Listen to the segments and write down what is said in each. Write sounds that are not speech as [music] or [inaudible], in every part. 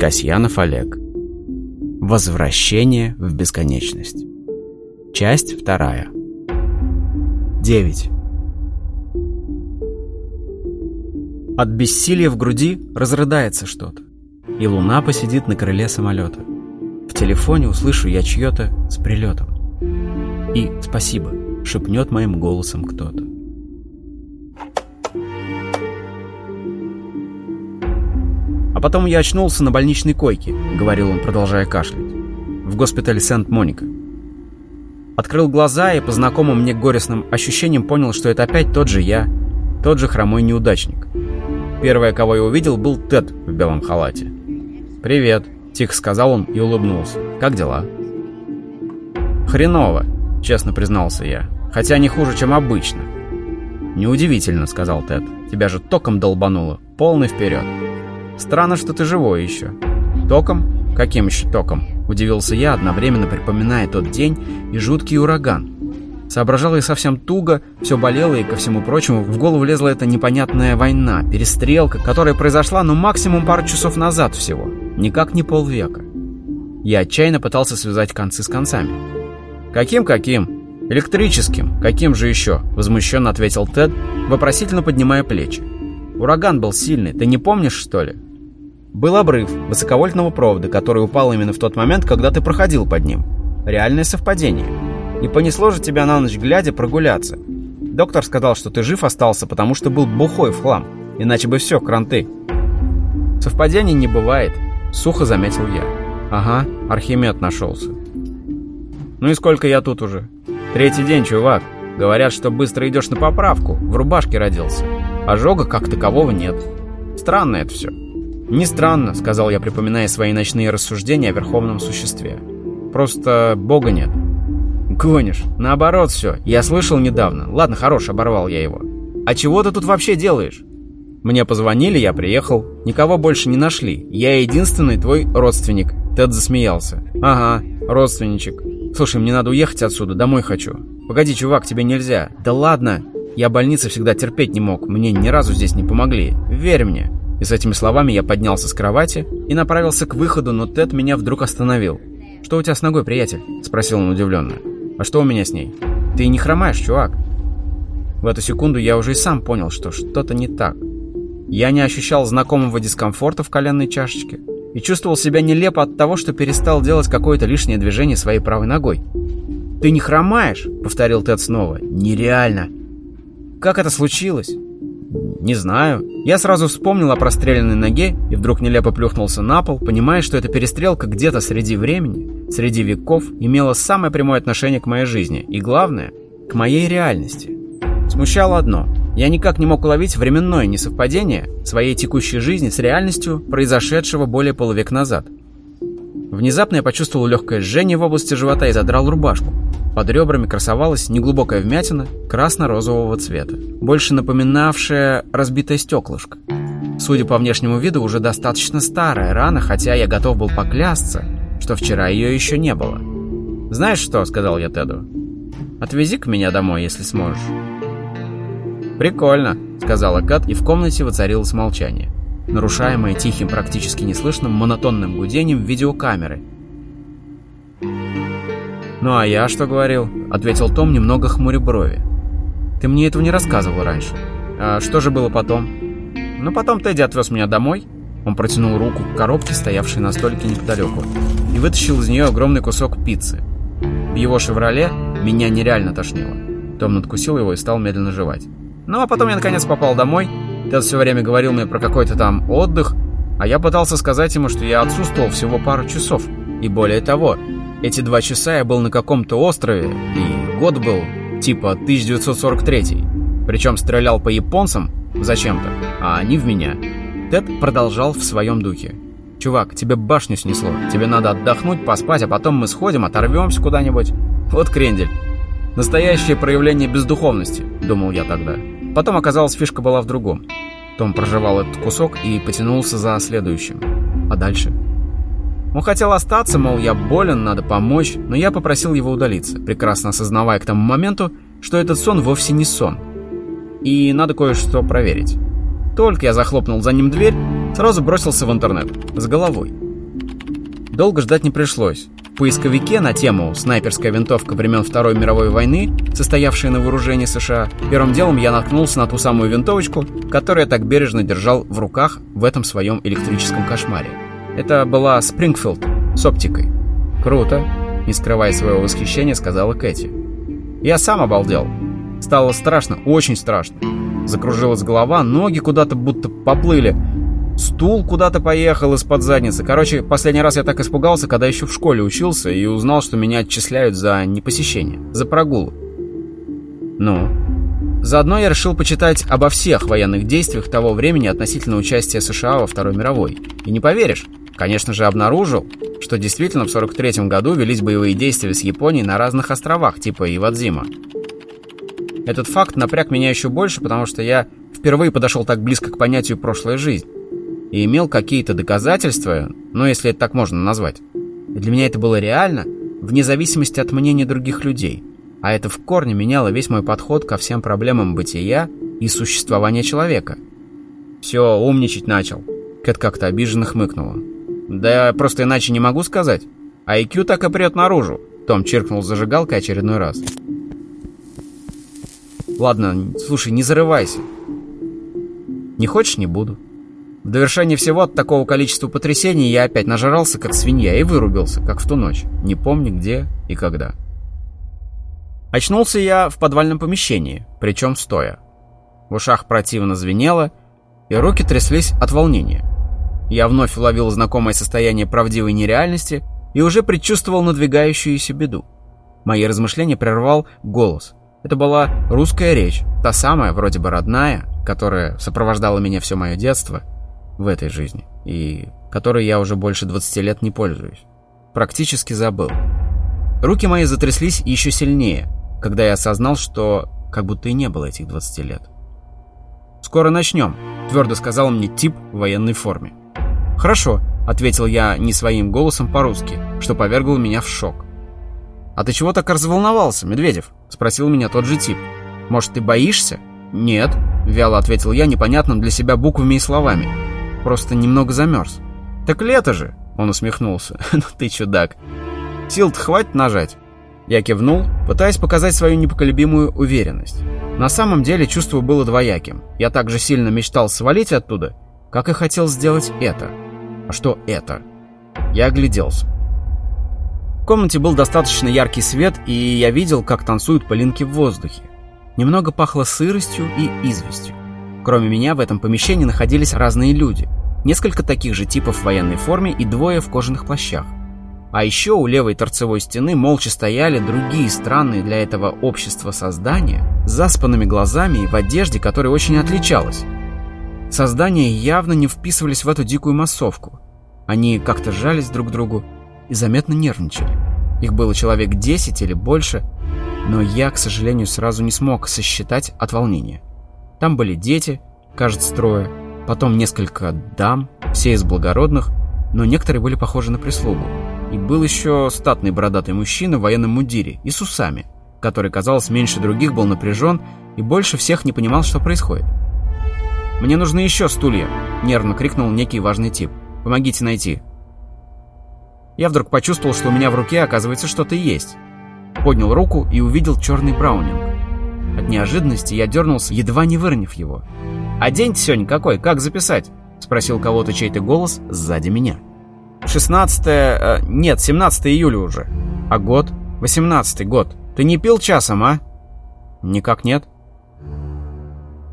Касьянов Олег. Возвращение в бесконечность. Часть вторая. 9. От бессилия в груди разрыдается что-то, и луна посидит на крыле самолета. В телефоне услышу я чье-то с прилетом. И «спасибо» шепнет моим голосом кто-то. А потом я очнулся на больничной койке, говорил он, продолжая кашлять. В госпитале Сент-Моника. Открыл глаза и по знакомым мне горестным ощущениям понял, что это опять тот же я, тот же хромой неудачник. Первое, кого я увидел, был Тед в белом халате. «Привет», — тихо сказал он и улыбнулся. «Как дела?» «Хреново», — честно признался я. «Хотя не хуже, чем обычно». «Неудивительно», — сказал Тед. «Тебя же током долбануло. Полный вперед». Странно, что ты живой еще. Током? Каким еще током? Удивился я, одновременно припоминая тот день и жуткий ураган. Соображал я совсем туго, все болело, и ко всему прочему в голову лезла эта непонятная война, перестрелка, которая произошла, ну, максимум пару часов назад всего. Никак не полвека. Я отчаянно пытался связать концы с концами. «Каким-каким? Электрическим. Каким же еще?» — возмущенно ответил Тед, вопросительно поднимая плечи. «Ураган был сильный, ты не помнишь, что ли?» Был обрыв высоковольтного провода, который упал именно в тот момент, когда ты проходил под ним. Реальное совпадение. Не понесло же тебя на ночь глядя прогуляться. Доктор сказал, что ты жив остался, потому что был бухой в хлам. Иначе бы все, кранты. Совпадений не бывает, сухо заметил я. Ага, Архимед нашелся. Ну и сколько я тут уже? Третий день, чувак. Говорят, что быстро идешь на поправку. В рубашке родился. Ожога как такового нет. Странно это все. «Не странно», — сказал я, припоминая свои ночные рассуждения о верховном существе. «Просто Бога нет». «Гонишь. Наоборот все. Я слышал недавно. Ладно, хорош, оборвал я его. А чего ты тут вообще делаешь?» Мне позвонили, я приехал. Никого больше не нашли. Я единственный твой родственник. Тед засмеялся. Ага, родственничек. Слушай, мне надо уехать отсюда, домой хочу. Погоди, чувак, тебе нельзя. Да ладно. Я больницы всегда терпеть не мог. Мне ни разу здесь не помогли. Верь мне. И с этими словами я поднялся с кровати и направился к выходу, но Тед меня вдруг остановил. «Что у тебя с ногой, приятель?» – спросил он удивленно. «А что у меня с ней?» «Ты не хромаешь, чувак». В эту секунду я уже и сам понял, что что-то не так. Я не ощущал знакомого дискомфорта в коленной чашечке и чувствовал себя нелепо от того, что перестал делать какое-то лишнее движение своей правой ногой. «Ты не хромаешь?» — повторил Тед снова. «Нереально!» «Как это случилось?» «Не знаю. Я сразу вспомнил о простреленной ноге и вдруг нелепо плюхнулся на пол, понимая, что эта перестрелка где-то среди времени, среди веков, имела самое прямое отношение к моей жизни и, главное, к моей реальности. Смущало одно. Я никак не мог уловить временное несовпадение своей текущей жизни с реальностью, произошедшего более полувек назад. Внезапно я почувствовал легкое жжение в области живота и задрал рубашку. Под ребрами красовалась неглубокая вмятина красно-розового цвета, больше напоминавшая разбитое стеклышко. Судя по внешнему виду, уже достаточно старая рана, хотя я готов был поклясться, что вчера ее еще не было. «Знаешь что?» — сказал я Теду. «Отвези-ка меня домой, если сможешь». «Прикольно», — сказала Кат, и в комнате воцарилось молчание, нарушаемое тихим, практически неслышным, монотонным гудением видеокамеры — «Ну а я что говорил?» — ответил Том, немного хмуря брови. «Ты мне этого не рассказывал раньше. А что же было потом?» «Ну потом Тедди отвез меня домой». Он протянул руку к коробке, стоявшей на столике неподалеку, и вытащил из нее огромный кусок пиццы. В его «Шевроле» меня нереально тошнило. Том надкусил его и стал медленно жевать. Ну а потом я наконец попал домой. Тед все время говорил мне про какой-то там отдых, а я пытался сказать ему, что я отсутствовал всего пару часов. И более того, эти два часа я был на каком-то острове, и год был типа 1943. Причем стрелял по японцам зачем-то, а они в меня. Тед продолжал в своем духе. «Чувак, тебе башню снесло. Тебе надо отдохнуть, поспать, а потом мы сходим, оторвемся куда-нибудь. Вот крендель. Настоящее проявление бездуховности», — думал я тогда. Потом оказалось, фишка была в другом. Том прожевал этот кусок и потянулся за следующим. А дальше? Он хотел остаться, мол, я болен, надо помочь, но я попросил его удалиться, прекрасно осознавая к тому моменту, что этот сон вовсе не сон. И надо кое-что проверить. Только я захлопнул за ним дверь, сразу бросился в интернет, с головой. Долго ждать не пришлось. Поисковике на тему «Снайперская винтовка времен Второй мировой войны», состоявшая на вооружении США, первым делом я наткнулся на ту самую винтовочку, которую я так бережно держал в руках в этом своем электрическом кошмаре. Это была Спрингфилд с оптикой. «Круто», — не скрывая своего восхищения, сказала Кэти. Я сам обалдел. Стало страшно, очень страшно. Закружилась голова, ноги куда-то будто поплыли. Стул куда-то поехал из-под задницы. Короче, последний раз я так испугался, когда еще в школе учился и узнал, что меня отчисляют за непосещение, за прогул. Ну? Заодно я решил почитать обо всех военных действиях того времени относительно участия США во Второй мировой. И не поверишь, конечно же, обнаружил, что действительно в 43 году велись боевые действия с Японией на разных островах, типа Ивадзима. Этот факт напряг меня еще больше, потому что я впервые подошел так близко к понятию «прошлая жизнь» и имел какие-то доказательства, ну, если это так можно назвать. Для меня это было реально, вне зависимости от мнения других людей. А это в корне меняло весь мой подход ко всем проблемам бытия и существования человека. «Все, умничать начал», — Кэт как-то обиженно хмыкнула. «Да я просто иначе не могу сказать. IQ так и прет наружу», — Том чиркнул зажигалкой очередной раз. «Ладно, слушай, не зарывайся. Не хочешь — не буду». В довершение всего от такого количества потрясений я опять нажрался, как свинья, и вырубился, как в ту ночь, не помню где и когда. Очнулся я в подвальном помещении, причем стоя. В ушах противно звенело, и руки тряслись от волнения. Я вновь уловил знакомое состояние правдивой нереальности и уже предчувствовал надвигающуюся беду. Мои размышления прервал голос. Это была русская речь, та самая, вроде бы родная, которая сопровождала меня все мое детство — в этой жизни, и которой я уже больше 20 лет не пользуюсь. Практически забыл. Руки мои затряслись еще сильнее, когда я осознал, что как будто и не было этих 20 лет. «Скоро начнем», — твердо сказал мне тип в военной форме. «Хорошо», — ответил я не своим голосом по-русски, что повергло меня в шок. «А ты чего так разволновался, Медведев?» — спросил меня тот же тип. «Может, ты боишься?» «Нет», — вяло ответил я непонятным для себя буквами и словами. Просто немного замерз. «Так лето же!» — он усмехнулся. [laughs] «Ну ты чудак. Сил-то хватит нажать?» Я кивнул, пытаясь показать свою непоколебимую уверенность. На самом деле чувство было двояким. Я так же сильно мечтал свалить оттуда, как и хотел сделать это. А что это? Я огляделся. В комнате был достаточно яркий свет, и я видел, как танцуют пылинки в воздухе. Немного пахло сыростью и известью. Кроме меня в этом помещении находились разные люди. Несколько таких же типов в военной форме и двое в кожаных плащах. А еще у левой торцевой стены молча стояли другие странные для этого общества создания с заспанными глазами и в одежде, которая очень отличалась. Создания явно не вписывались в эту дикую массовку. Они как-то сжались друг к другу и заметно нервничали. Их было человек 10 или больше, но я, к сожалению, сразу не смог сосчитать от волнения. Там были дети, кажется, трое, потом несколько дам, все из благородных, но некоторые были похожи на прислугу. И был еще статный бородатый мужчина в военном мундире и с усами, который, казалось, меньше других был напряжен и больше всех не понимал, что происходит. «Мне нужны еще стулья!» — нервно крикнул некий важный тип. «Помогите найти!» Я вдруг почувствовал, что у меня в руке, оказывается, что-то есть. Поднял руку и увидел черный браунинг. Неожиданности я дернулся, едва не выронив его. «А день сегодня какой? Как записать?» — спросил кого-то чей-то голос сзади меня. «Шестнадцатое... Э, нет, 17 июля уже. А год? Восемнадцатый год. Ты не пил часом, а?» «Никак нет».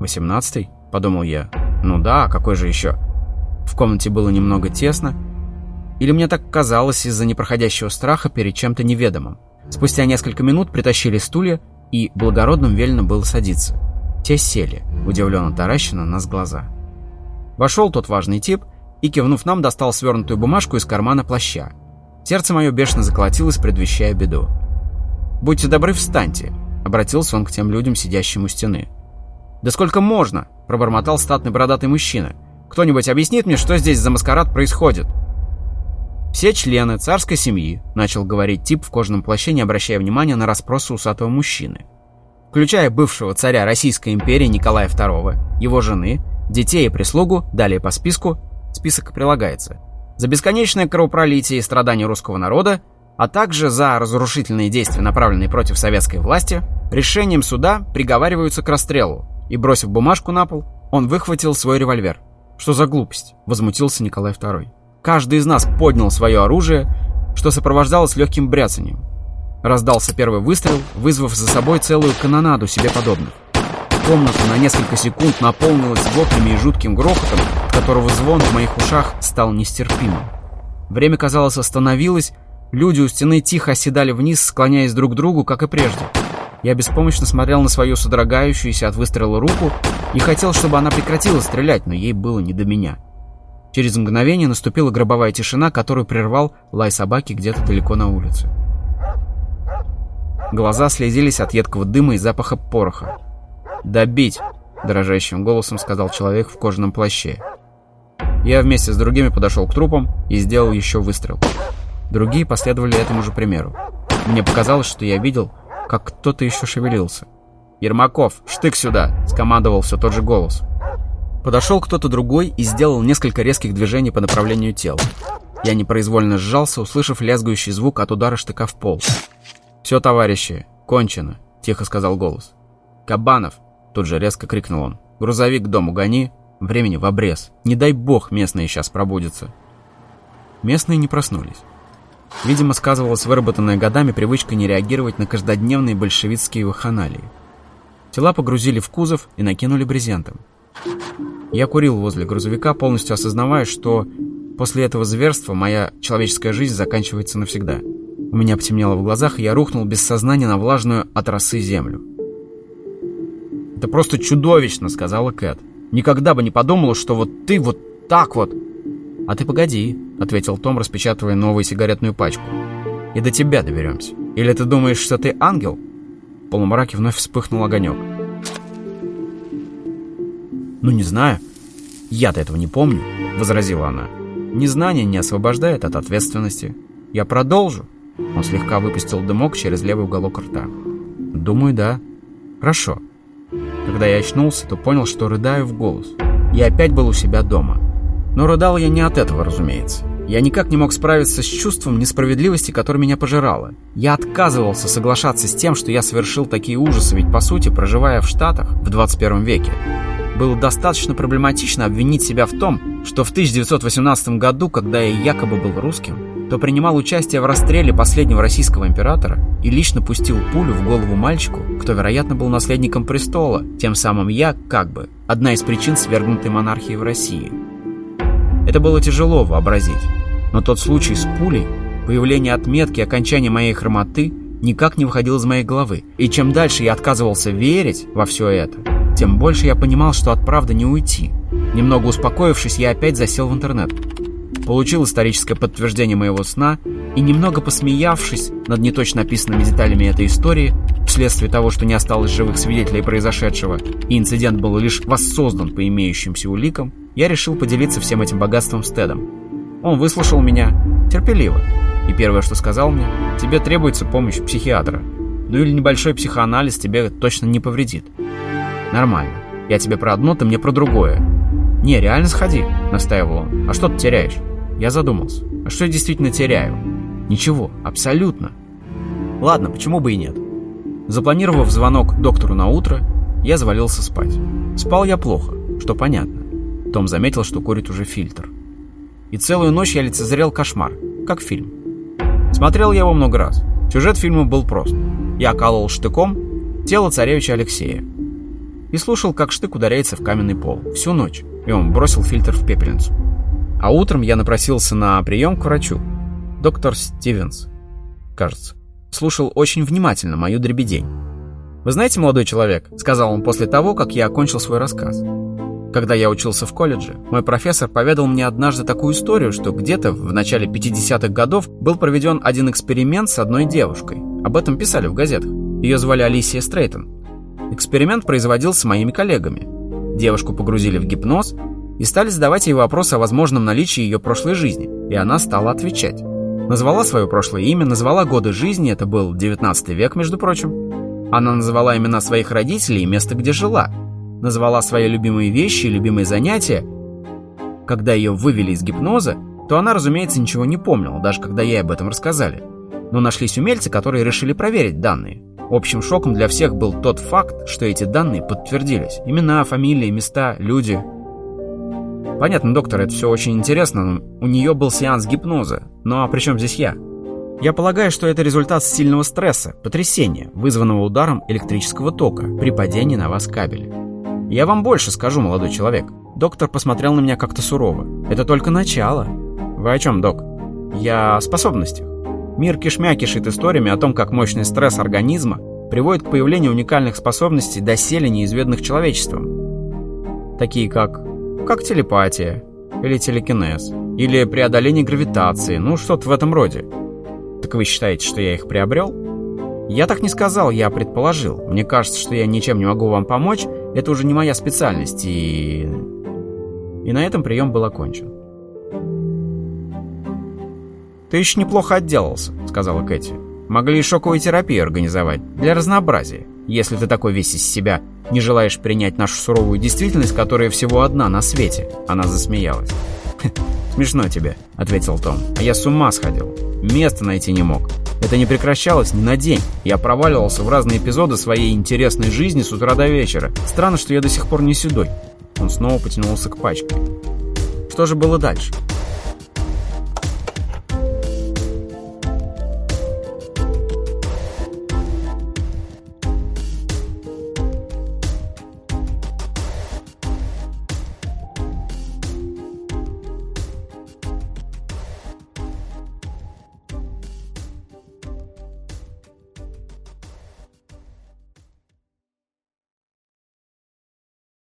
«Восемнадцатый?» — подумал я. «Ну да, какой же еще?» В комнате было немного тесно. Или мне так казалось из-за непроходящего страха перед чем-то неведомым. Спустя несколько минут притащили стулья, и благородным велено было садиться. Те сели, удивленно тараща на нас глаза. Вошел тот важный тип и, кивнув нам, достал свернутую бумажку из кармана плаща. Сердце мое бешено заколотилось, предвещая беду. «Будьте добры, встаньте», — обратился он к тем людям, сидящим у стены. «Да сколько можно?» — пробормотал статный бородатый мужчина. «Кто-нибудь объяснит мне, что здесь за маскарад происходит?» «Все члены царской семьи», — начал говорить тип в кожаном плаще, не обращая внимания на расспросы усатого мужчины. Включая бывшего царя Российской империи Николая II, его жены, детей и прислугу, далее по списку, список прилагается. за бесконечное кровопролитие и страдания русского народа, а также за разрушительные действия, направленные против советской власти, решением суда приговариваются к расстрелу. И, бросив бумажку на пол, он выхватил свой револьвер. «Что за глупость?» — возмутился Николай II. Каждый из нас поднял свое оружие, что сопровождалось легким бряцанием. Раздался первый выстрел, вызвав за собой целую канонаду себе подобных. Комната на несколько секунд наполнилась воплями и жутким грохотом, от которого звон в моих ушах стал нестерпимым. Время, казалось, остановилось, люди у стены тихо оседали вниз, склоняясь друг к другу, как и прежде. Я беспомощно смотрел на свою содрогающуюся от выстрела руку и хотел, чтобы она прекратила стрелять, но ей было не до меня. Через мгновение наступила гробовая тишина, которую прервал лай собаки где-то далеко на улице. Глаза слезились от едкого дыма и запаха пороха. «Добить!» — дрожащим голосом сказал человек в кожаном плаще. Я вместе с другими подошел к трупам и сделал еще выстрел. Другие последовали этому же примеру. Мне показалось, что я видел, как кто-то еще шевелился. «Ермаков, штык сюда!» — скомандовал все тот же голос. Подошел кто-то другой и сделал несколько резких движений по направлению тела. Я непроизвольно сжался, услышав лязгающий звук от удара штыка в пол. «Все, товарищи, кончено», — тихо сказал голос. «Кабанов!» Тут же резко крикнул он. «Грузовик к дому гони, времени в обрез. Не дай бог местные сейчас пробудятся». Местные не проснулись. Видимо, сказывалась выработанная годами привычка не реагировать на каждодневные большевистские ваханалии. Тела погрузили в кузов и накинули брезентом. Я курил возле грузовика, полностью осознавая, что после этого зверства моя человеческая жизнь заканчивается навсегда. У меня потемнело в глазах, и я рухнул без сознания на влажную от росы землю. «Это просто чудовищно», — сказала Кэт. «Никогда бы не подумала, что вот ты вот так вот...» «А ты погоди», — ответил Том, распечатывая новую сигаретную пачку. «И до тебя доберемся. Или ты думаешь, что ты ангел?» В полумраке вновь вспыхнул огонек. «Ну, не знаю. Я-то этого не помню», — возразила она. «Незнание не освобождает от ответственности. Я продолжу». Он слегка выпустил дымок через левый уголок рта. «Думаю, да. Хорошо. Когда я очнулся, то понял, что рыдаю в голос. Я опять был у себя дома. Но рыдал я не от этого, разумеется. Я никак не мог справиться с чувством несправедливости, которое меня пожирало. Я отказывался соглашаться с тем, что я совершил такие ужасы, ведь, по сути, проживая в Штатах в 21 веке, было достаточно проблематично обвинить себя в том, что в 1918 году, когда я якобы был русским, то принимал участие в расстреле последнего российского императора и лично пустил пулю в голову мальчику, кто, вероятно, был наследником престола, тем самым я, как бы, одна из причин свергнутой монархии в России. Это было тяжело вообразить, но тот случай с пулей, появление отметки окончания моей хромоты никак не выходил из моей головы, и чем дальше я отказывался верить во все это, тем больше я понимал, что от правды не уйти. Немного успокоившись, я опять засел в интернет. Получил историческое подтверждение моего сна и, немного посмеявшись над неточно описанными деталями этой истории, вследствие того, что не осталось живых свидетелей произошедшего, и инцидент был лишь воссоздан по имеющимся уликам, я решил поделиться всем этим богатством с Тедом. Он выслушал меня терпеливо, и первое, что сказал мне, тебе требуется помощь психиатра. Ну или небольшой психоанализ тебе точно не повредит. Нормально. Я тебе про одно, ты мне про другое. Не, реально сходи, настаивал он. А что ты теряешь? Я задумался. А что я действительно теряю? Ничего, абсолютно. Ладно, почему бы и нет? Запланировав звонок доктору на утро, я завалился спать. Спал я плохо, что понятно. Том заметил, что курит уже фильтр. И целую ночь я лицезрел кошмар, как фильм. Смотрел я его много раз. Сюжет фильма был прост. Я колол штыком тело царевича Алексея и слушал, как штык ударяется в каменный пол. Всю ночь. И он бросил фильтр в пепельницу. А утром я напросился на прием к врачу. Доктор Стивенс, кажется. Слушал очень внимательно мою дребедень. «Вы знаете, молодой человек», — сказал он после того, как я окончил свой рассказ. Когда я учился в колледже, мой профессор поведал мне однажды такую историю, что где-то в начале 50-х годов был проведен один эксперимент с одной девушкой. Об этом писали в газетах. Ее звали Алисия Стрейтон. Эксперимент производился моими коллегами. Девушку погрузили в гипноз и стали задавать ей вопросы о возможном наличии ее прошлой жизни, и она стала отвечать. Назвала свое прошлое имя, назвала годы жизни, это был 19 век, между прочим. Она назвала имена своих родителей и место, где жила. Назвала свои любимые вещи и любимые занятия. Когда ее вывели из гипноза, то она, разумеется, ничего не помнила, даже когда ей об этом рассказали. Но нашлись умельцы, которые решили проверить данные. Общим шоком для всех был тот факт, что эти данные подтвердились. Имена, фамилии, места, люди. Понятно, доктор, это все очень интересно, но у нее был сеанс гипноза. Ну а при чем здесь я? Я полагаю, что это результат сильного стресса, потрясения, вызванного ударом электрического тока при падении на вас кабеля. Я вам больше скажу, молодой человек. Доктор посмотрел на меня как-то сурово. Это только начало. Вы о чем, док? Я о способностях. Мир кишмя кишит историями о том, как мощный стресс организма приводит к появлению уникальных способностей, доселе неизведанных человечеством. Такие как... как телепатия, или телекинез, или преодоление гравитации, ну что-то в этом роде. Так вы считаете, что я их приобрел? Я так не сказал, я предположил. Мне кажется, что я ничем не могу вам помочь, это уже не моя специальность, и... И на этом прием был окончен. «Ты еще неплохо отделался», — сказала Кэти. «Могли и шоковую терапию организовать, для разнообразия, если ты такой весь из себя не желаешь принять нашу суровую действительность, которая всего одна на свете». Она засмеялась. «Смешно тебе», — ответил Том. «А я с ума сходил. Места найти не мог. Это не прекращалось ни на день. Я проваливался в разные эпизоды своей интересной жизни с утра до вечера. Странно, что я до сих пор не седой». Он снова потянулся к пачке. Что же было дальше?